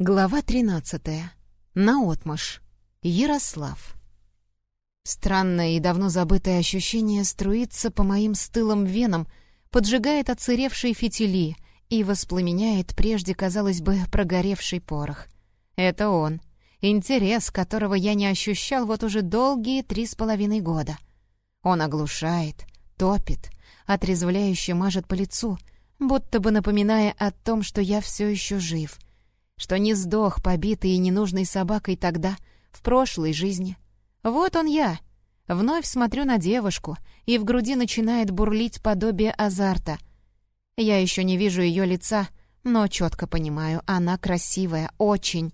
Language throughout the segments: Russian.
Глава 13. Наотмашь. Ярослав. Странное и давно забытое ощущение струится по моим стылым венам, поджигает отсыревшие фитили и воспламеняет прежде, казалось бы, прогоревший порох. Это он. Интерес, которого я не ощущал вот уже долгие три с половиной года. Он оглушает, топит, отрезвляюще мажет по лицу, будто бы напоминая о том, что я все еще жив — что не сдох побитый и ненужной собакой тогда, в прошлой жизни. Вот он я. Вновь смотрю на девушку, и в груди начинает бурлить подобие азарта. Я еще не вижу ее лица, но четко понимаю, она красивая, очень.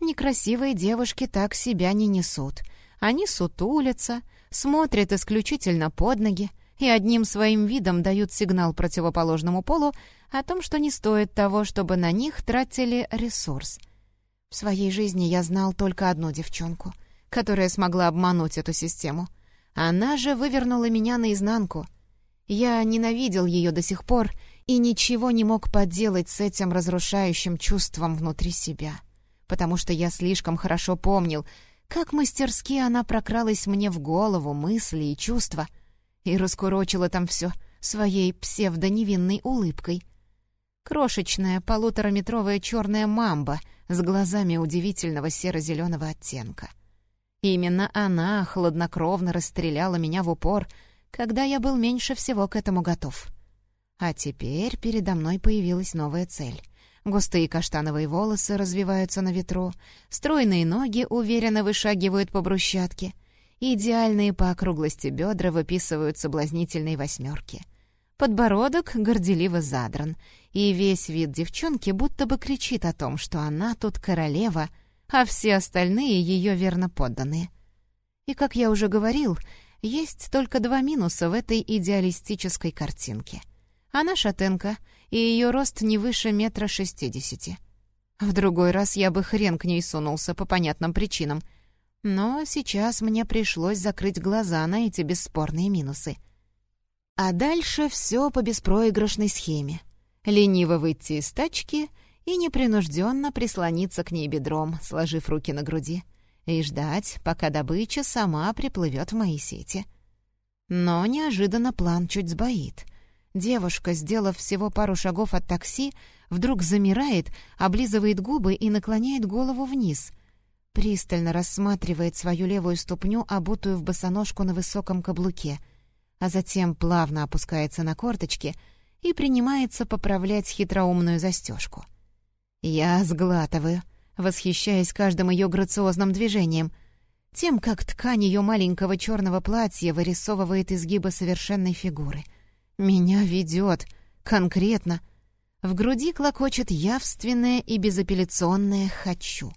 Некрасивые девушки так себя не несут. Они сутулятся, смотрят исключительно под ноги, и одним своим видом дают сигнал противоположному полу о том, что не стоит того, чтобы на них тратили ресурс. В своей жизни я знал только одну девчонку, которая смогла обмануть эту систему. Она же вывернула меня наизнанку. Я ненавидел ее до сих пор и ничего не мог поделать с этим разрушающим чувством внутри себя, потому что я слишком хорошо помнил, как мастерски она прокралась мне в голову, мысли и чувства — и раскурочила там все своей псевдоневинной улыбкой. Крошечная полутораметровая черная мамба с глазами удивительного серо-зеленого оттенка. Именно она хладнокровно расстреляла меня в упор, когда я был меньше всего к этому готов. А теперь передо мной появилась новая цель. Густые каштановые волосы развиваются на ветру, стройные ноги уверенно вышагивают по брусчатке — Идеальные по округлости бедра выписывают соблазнительные восьмерки. Подбородок горделиво задран, и весь вид девчонки будто бы кричит о том, что она тут королева, а все остальные ее верно подданные. И, как я уже говорил, есть только два минуса в этой идеалистической картинке. Она шатенка, и ее рост не выше метра шестидесяти. В другой раз я бы хрен к ней сунулся по понятным причинам — но сейчас мне пришлось закрыть глаза на эти бесспорные минусы. А дальше все по беспроигрышной схеме. Лениво выйти из тачки и непринужденно прислониться к ней бедром, сложив руки на груди, и ждать, пока добыча сама приплывет в мои сети. Но неожиданно план чуть сбоит. Девушка, сделав всего пару шагов от такси, вдруг замирает, облизывает губы и наклоняет голову вниз — пристально рассматривает свою левую ступню, обутую в босоножку на высоком каблуке, а затем плавно опускается на корточки и принимается поправлять хитроумную застежку. Я сглатываю, восхищаясь каждым ее грациозным движением, тем, как ткань ее маленького черного платья вырисовывает изгибы совершенной фигуры. Меня ведет, конкретно. В груди клокочет явственное и безапелляционное «хочу».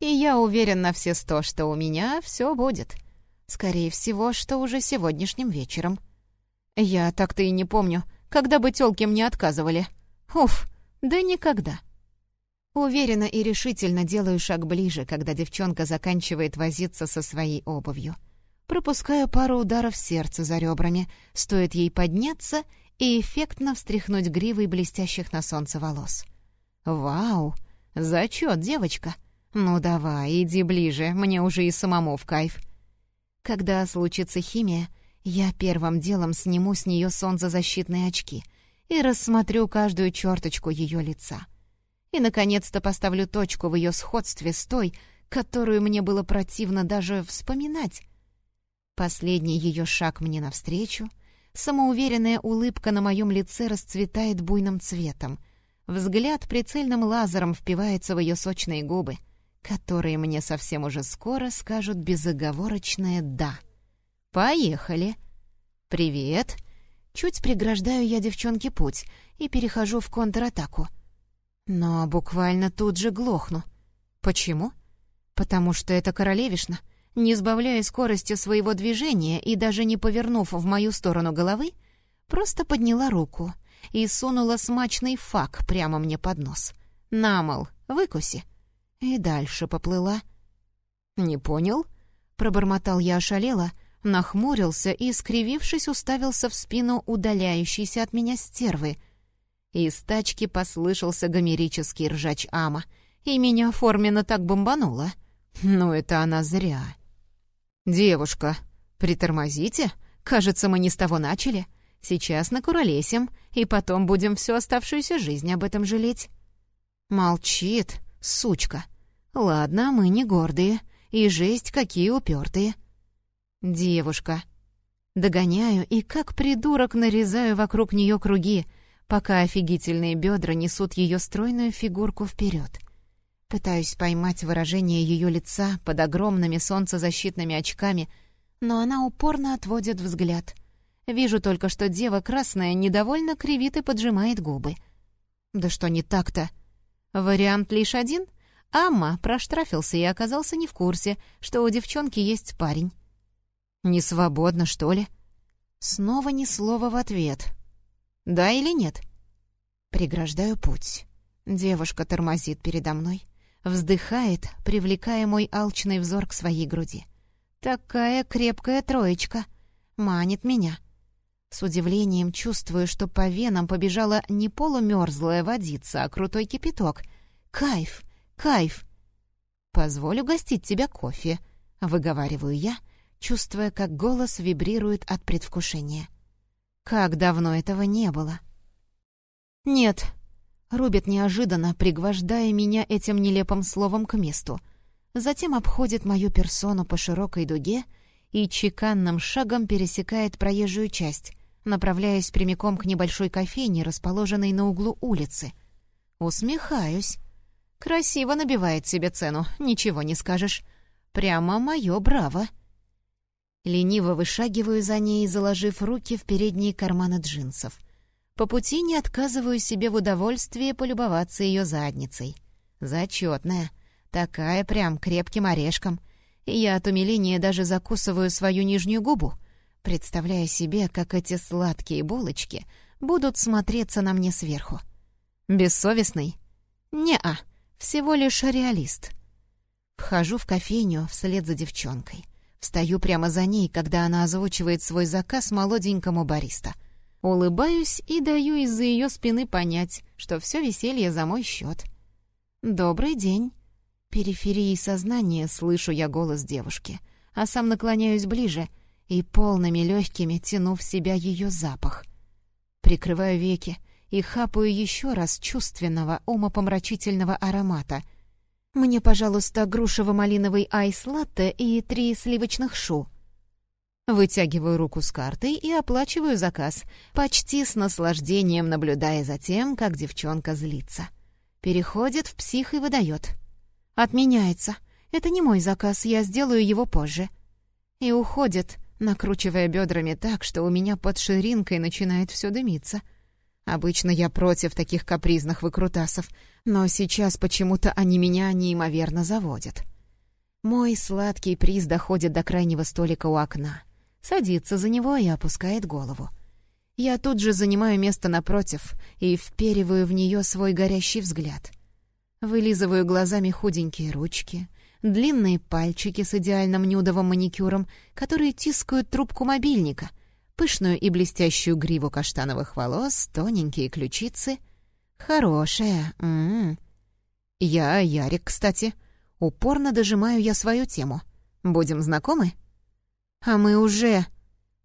И я уверен на все сто, что у меня все будет. Скорее всего, что уже сегодняшним вечером. Я так-то и не помню, когда бы тёлки мне отказывали. Уф, да никогда. Уверенно и решительно делаю шаг ближе, когда девчонка заканчивает возиться со своей обувью. Пропускаю пару ударов сердца за ребрами, стоит ей подняться и эффектно встряхнуть гривой блестящих на солнце волос. «Вау! Зачет, девочка!» «Ну давай, иди ближе, мне уже и самому в кайф». Когда случится химия, я первым делом сниму с нее солнцезащитные очки и рассмотрю каждую черточку ее лица. И, наконец-то, поставлю точку в ее сходстве с той, которую мне было противно даже вспоминать. Последний ее шаг мне навстречу, самоуверенная улыбка на моем лице расцветает буйным цветом, взгляд прицельным лазером впивается в ее сочные губы — которые мне совсем уже скоро скажут безоговорочное «да». «Поехали!» «Привет!» Чуть преграждаю я девчонке путь и перехожу в контратаку. Но буквально тут же глохну. Почему? Потому что это королевишна, не сбавляя скорости своего движения и даже не повернув в мою сторону головы, просто подняла руку и сунула смачный фак прямо мне под нос. «Намол, выкуси!» И дальше поплыла. «Не понял?» — пробормотал я ошалело, нахмурился и, скривившись, уставился в спину удаляющейся от меня стервы. Из тачки послышался гомерический ржач Ама, и меня форменно так бомбануло. Ну, это она зря. «Девушка, притормозите. Кажется, мы не с того начали. Сейчас накуролесим, и потом будем всю оставшуюся жизнь об этом жалеть». Молчит, сучка. Ладно, мы не гордые, и жесть какие упертые. Девушка. Догоняю и как придурок нарезаю вокруг нее круги, пока офигительные бедра несут ее стройную фигурку вперед. Пытаюсь поймать выражение ее лица под огромными солнцезащитными очками, но она упорно отводит взгляд. Вижу только, что дева красная недовольно кривит и поджимает губы. Да что не так-то? Вариант лишь один. Амма проштрафился и оказался не в курсе, что у девчонки есть парень. «Не свободно, что ли?» Снова ни слова в ответ. «Да или нет?» Преграждаю путь. Девушка тормозит передо мной. Вздыхает, привлекая мой алчный взор к своей груди. Такая крепкая троечка. Манит меня. С удивлением чувствую, что по венам побежала не полумерзлая водица, а крутой кипяток. Кайф, кайф. «Позволю гостить тебя кофе», — выговариваю я, чувствуя, как голос вибрирует от предвкушения. Как давно этого не было. «Нет», — рубит неожиданно, пригвождая меня этим нелепым словом к месту. Затем обходит мою персону по широкой дуге и чеканным шагом пересекает проезжую часть, направляясь прямиком к небольшой кофейне, расположенной на углу улицы. Усмехаюсь. Красиво набивает себе цену, ничего не скажешь. Прямо мое браво. Лениво вышагиваю за ней, заложив руки в передние карманы джинсов. По пути не отказываю себе в удовольствии полюбоваться ее задницей. Зачетная. Такая прям крепким орешком. И я от умиления даже закусываю свою нижнюю губу — представляя себе, как эти сладкие булочки будут смотреться на мне сверху. Бессовестный? Не-а, всего лишь реалист. Вхожу в кофейню вслед за девчонкой. Встаю прямо за ней, когда она озвучивает свой заказ молоденькому бариста. Улыбаюсь и даю из-за ее спины понять, что все веселье за мой счет. «Добрый день». Периферии сознания слышу я голос девушки, а сам наклоняюсь ближе — и полными легкими тяну в себя ее запах. Прикрываю веки и хапаю еще раз чувственного, умопомрачительного аромата. «Мне, пожалуйста, грушево-малиновый айс-латте и три сливочных шу». Вытягиваю руку с картой и оплачиваю заказ, почти с наслаждением наблюдая за тем, как девчонка злится. Переходит в псих и выдает. «Отменяется. Это не мой заказ, я сделаю его позже». И уходит, накручивая бедрами так, что у меня под ширинкой начинает все дымиться. Обычно я против таких капризных выкрутасов, но сейчас почему-то они меня неимоверно заводят. Мой сладкий приз доходит до крайнего столика у окна, садится за него и опускает голову. Я тут же занимаю место напротив и впериваю в нее свой горящий взгляд. Вылизываю глазами худенькие ручки — длинные пальчики с идеальным нюдовым маникюром, которые тискают трубку мобильника, пышную и блестящую гриву каштановых волос, тоненькие ключицы. Хорошая. М-м. Я Ярик, кстати. Упорно дожимаю я свою тему. Будем знакомы? А мы уже...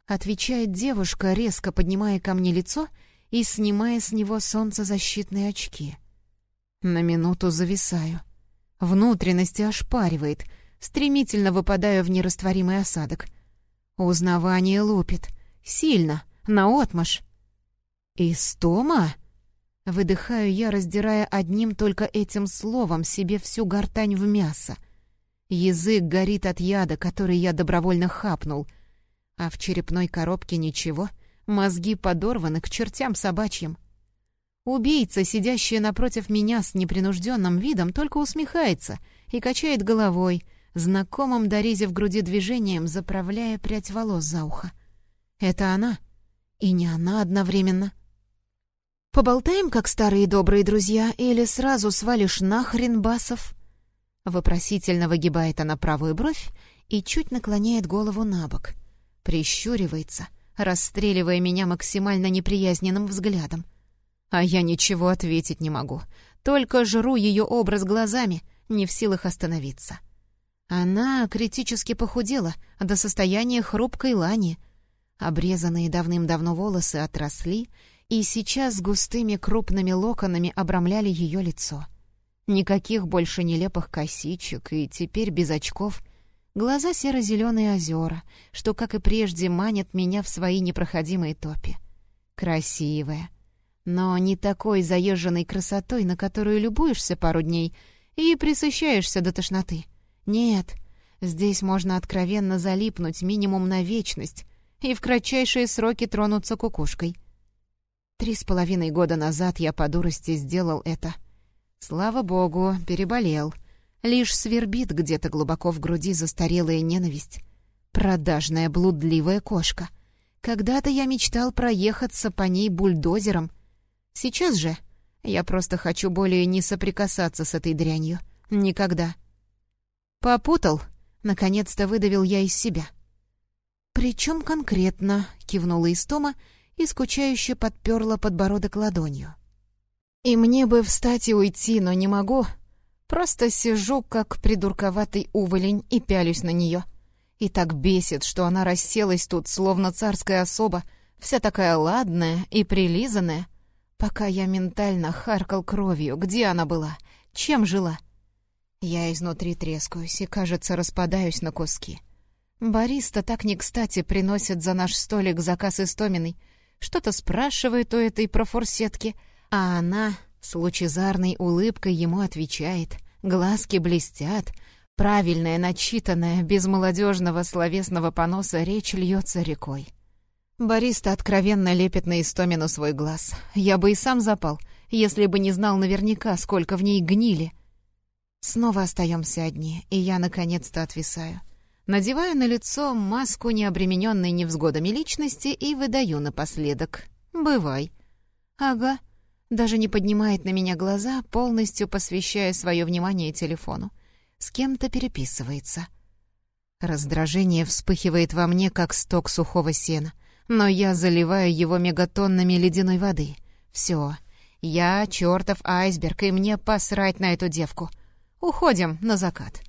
Отвечает девушка, резко поднимая ко мне лицо и снимая с него солнцезащитные очки. На минуту зависаю. Внутренности ошпаривает, стремительно выпадая в нерастворимый осадок. Узнавание лупит. Сильно, наотмашь. «Истома?» Выдыхаю я, раздирая одним только этим словом себе всю гортань в мясо. Язык горит от яда, который я добровольно хапнул. А в черепной коробке ничего, мозги подорваны к чертям собачьим. Убийца, сидящая напротив меня с непринужденным видом, только усмехается и качает головой, знакомым Доризе в груди движением, заправляя прядь волос за ухо. Это она. И не она одновременно. «Поболтаем, как старые добрые друзья, или сразу свалишь нахрен, Басов?» Вопросительно выгибает она правую бровь и чуть наклоняет голову на бок. Прищуривается, расстреливая меня максимально неприязненным взглядом. А я ничего ответить не могу. Только жру ее образ глазами, не в силах остановиться. Она критически похудела до состояния хрупкой лани. Обрезанные давным-давно волосы отросли и сейчас густыми крупными локонами обрамляли ее лицо. Никаких больше нелепых косичек, и теперь без очков. Глаза серо-зеленые озера, что, как и прежде, манят меня в свои непроходимые топи. Красивая. Но не такой заезженной красотой, на которую любуешься пару дней и присыщаешься до тошноты. Нет, здесь можно откровенно залипнуть минимум на вечность и в кратчайшие сроки тронуться кукушкой. Три с половиной года назад я по дурости сделал это. Слава богу, переболел. Лишь свербит где-то глубоко в груди застарелая ненависть. Продажная блудливая кошка. Когда-то я мечтал проехаться по ней бульдозером. Сейчас же я просто хочу более не соприкасаться с этой дрянью. Никогда. «Попутал?» — наконец-то выдавил я из себя. «Причем конкретно?» — кивнула Истома и скучающе подперла подбородок ладонью. «И мне бы встать и уйти, но не могу. Просто сижу, как придурковатый уволень, и пялюсь на нее. И так бесит, что она расселась тут, словно царская особа, вся такая ладная и прилизанная. Пока я ментально харкал кровью, где она была, чем жила?» Я изнутри трескаюсь и, кажется, распадаюсь на куски. Бариста так не кстати приносит за наш столик заказ истоминой. Что-то спрашивает у этой про форсетки, а она с лучезарной улыбкой ему отвечает. Глазки блестят. Правильная, начитанная, без молодежного словесного поноса речь льется рекой. Бариста откровенно лепит на Истомину свой глаз. Я бы и сам запал, если бы не знал наверняка, сколько в ней гнили — Снова остаемся одни, и я наконец-то отвисаю. Надеваю на лицо маску необремененной невзгодами личности и выдаю напоследок. «Бывай». «Ага». Даже не поднимает на меня глаза, полностью посвящая свое внимание телефону. С кем-то переписывается. Раздражение вспыхивает во мне, как сток сухого сена, но я заливаю его мегатоннами ледяной воды. Все, я чертов айсберг, и мне посрать на эту девку — Уходим на закат.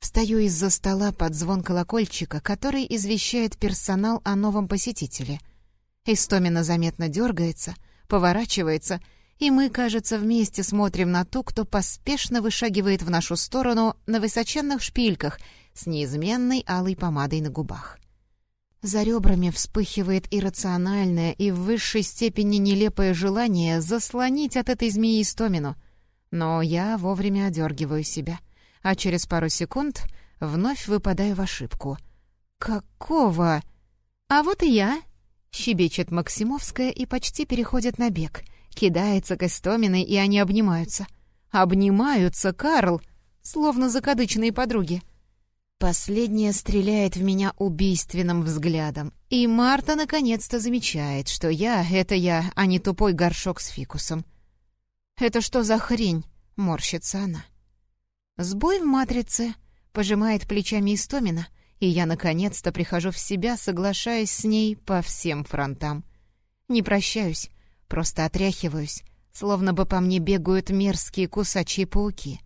Встаю из-за стола под звон колокольчика, который извещает персонал о новом посетителе. Истомина заметно дергается, поворачивается, и мы, кажется, вместе смотрим на ту, кто поспешно вышагивает в нашу сторону на высоченных шпильках с неизменной алой помадой на губах. За ребрами вспыхивает иррациональное и в высшей степени нелепое желание заслонить от этой змеи Истомину — но я вовремя одергиваю себя, а через пару секунд вновь выпадаю в ошибку. «Какого?» «А вот и я!» — щебечет Максимовская и почти переходит на бег. Кидается к Эстоминой, и они обнимаются. «Обнимаются, Карл!» Словно закадычные подруги. Последняя стреляет в меня убийственным взглядом, и Марта наконец-то замечает, что я — это я, а не тупой горшок с фикусом. «Это что за хрень?» — морщится она. «Сбой в матрице», — пожимает плечами Истомина, и я наконец-то прихожу в себя, соглашаясь с ней по всем фронтам. Не прощаюсь, просто отряхиваюсь, словно бы по мне бегают мерзкие кусачие пауки.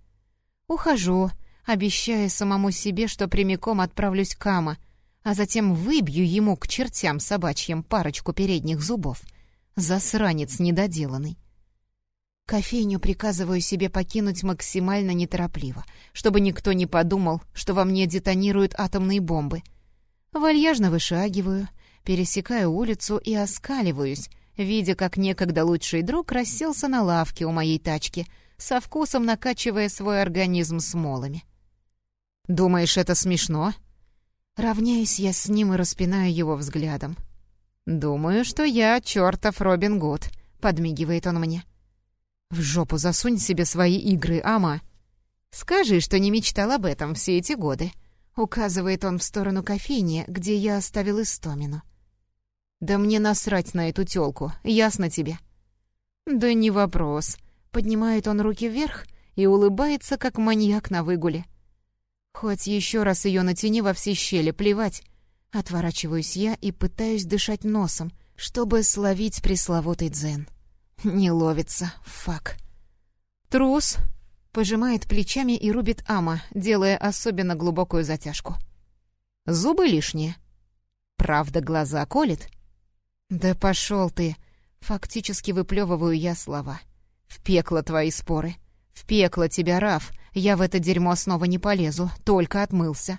Ухожу, обещая самому себе, что прямиком отправлюсь к Ама, а затем выбью ему к чертям собачьим парочку передних зубов. Засранец недоделанный. Кофейню приказываю себе покинуть максимально неторопливо, чтобы никто не подумал, что во мне детонируют атомные бомбы. Вальяжно вышагиваю, пересекаю улицу и оскаливаюсь, видя, как некогда лучший друг расселся на лавке у моей тачки, со вкусом накачивая свой организм смолами. «Думаешь, это смешно?» Равняюсь я с ним и распинаю его взглядом. «Думаю, что я чертов Робин Гуд», — подмигивает он мне. «В жопу засунь себе свои игры, Ама!» «Скажи, что не мечтал об этом все эти годы», — указывает он в сторону кофейни, где я оставил Истомину. «Да мне насрать на эту тёлку, ясно тебе?» «Да не вопрос», — поднимает он руки вверх и улыбается, как маньяк на выгуле. «Хоть еще раз ее натяни во все щели, плевать». Отворачиваюсь я и пытаюсь дышать носом, чтобы словить пресловутый дзен. Не ловится, фак. «Трус!» — пожимает плечами и рубит Ама, делая особенно глубокую затяжку. «Зубы лишние?» «Правда, глаза колет?» «Да пошел ты!» — фактически выплевываю я слова. «В пекло твои споры! В пекло тебя, Раф! Я в это дерьмо снова не полезу, только отмылся!»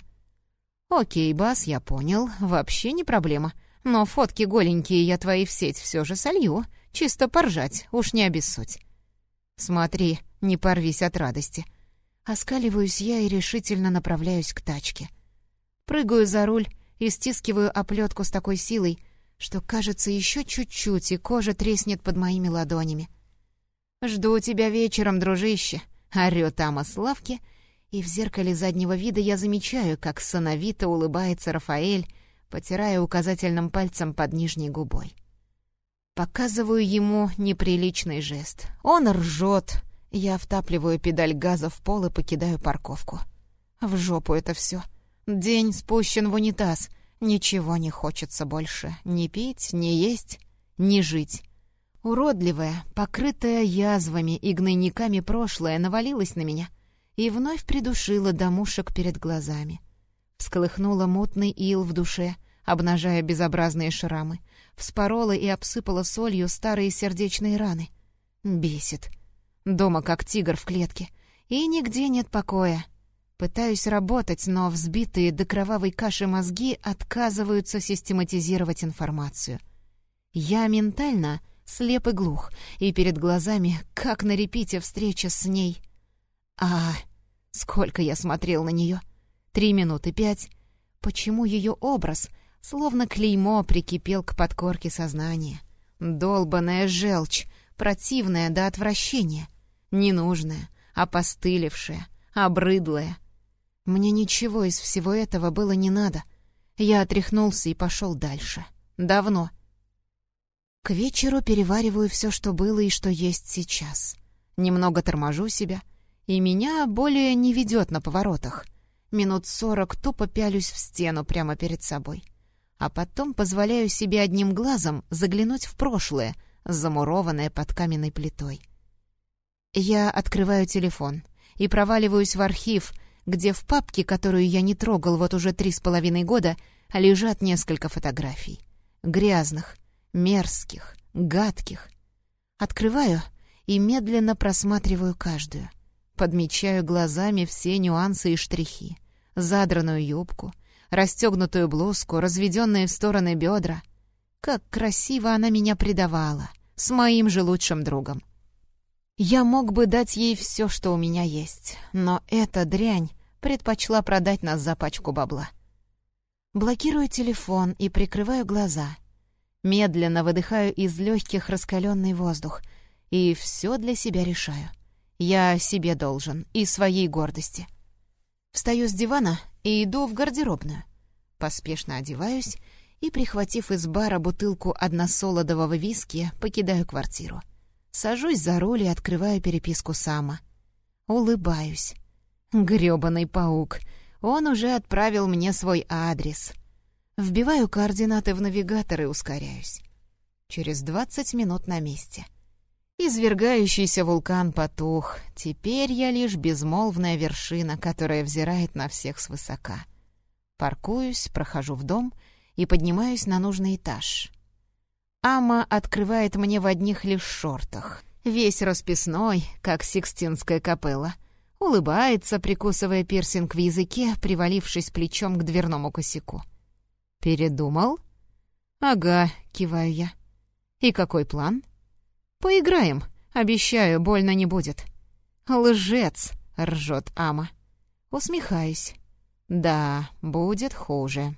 «Окей, Бас, я понял, вообще не проблема. Но фотки голенькие я твои в сеть все же солью, чисто поржать, уж не обессудь». «Смотри, не порвись от радости». Оскаливаюсь я и решительно направляюсь к тачке. Прыгаю за руль и стискиваю оплетку с такой силой, что, кажется, еще чуть-чуть, и кожа треснет под моими ладонями. «Жду тебя вечером, дружище», — орёт Ама Славки, и в зеркале заднего вида я замечаю, как сановито улыбается Рафаэль, потирая указательным пальцем под нижней губой. Показываю ему неприличный жест. Он ржет. Я втапливаю педаль газа в пол и покидаю парковку. В жопу это все. День спущен в унитаз. Ничего не хочется больше. Ни пить, ни есть, ни жить. Уродливая, покрытая язвами и гнойниками прошлое навалилась на меня и вновь придушила до мушек перед глазами. Всколыхнула мутный ил в душе, обнажая безобразные шрамы. Вспорола и обсыпала солью старые сердечные раны. Бесит. Дома как тигр в клетке. И нигде нет покоя. Пытаюсь работать, но взбитые до кровавой каши мозги отказываются систематизировать информацию. Я ментально слеп и глух, и перед глазами, как на репите встреча с ней. А, сколько я смотрел на нее. Три минуты пять. Почему ее образ, словно клеймо, прикипел к подкорке сознания? Долбаная желчь, противная до отвращения, ненужная, опостылевшая, обрыдлая — мне ничего из всего этого было не надо. Я отряхнулся и пошел дальше. Давно. К вечеру перевариваю все, что было и что есть сейчас. Немного торможу себя, и меня более не ведет на поворотах. Минут сорок тупо пялюсь в стену прямо перед собой. А потом позволяю себе одним глазом заглянуть в прошлое, замурованное под каменной плитой. Я открываю телефон и проваливаюсь в архив, где в папке, которую я не трогал вот уже три с половиной года, лежат несколько фотографий. Грязных, мерзких, гадких. Открываю и медленно просматриваю каждую. Подмечаю глазами все нюансы и штрихи. Задранную юбку, расстегнутую блузку, разведенные в стороны бедра. Как красиво она меня предавала, с моим же лучшим другом. Я мог бы дать ей все, что у меня есть, но эта дрянь предпочла продать нас за пачку бабла. Блокирую телефон и прикрываю глаза. Медленно выдыхаю из легких раскаленный воздух и все для себя решаю. Я себе должен и своей гордости. Встаю с дивана и иду в гардеробную. Поспешно одеваюсь и, прихватив из бара бутылку односолодового виски, покидаю квартиру. Сажусь за руль и открываю переписку Сама. Улыбаюсь. Грёбаный паук. Он уже отправил мне свой адрес. Вбиваю координаты в навигатор и ускоряюсь. Через двадцать минут на месте. Извергающийся вулкан потух. Теперь я лишь безмолвная вершина, которая взирает на всех свысока. Паркуюсь, прохожу в дом и поднимаюсь на нужный этаж. Ама открывает мне в одних лишь шортах, весь расписной, как Сикстинская капелла. Улыбается, прикусывая пирсинг в языке, привалившись плечом к дверному косяку. «Передумал?» «Ага», — киваю я. «И какой план?» «Поиграем. Обещаю, больно не будет». «Лжец!» — ржет Ама. Усмехаюсь. «Да, будет хуже».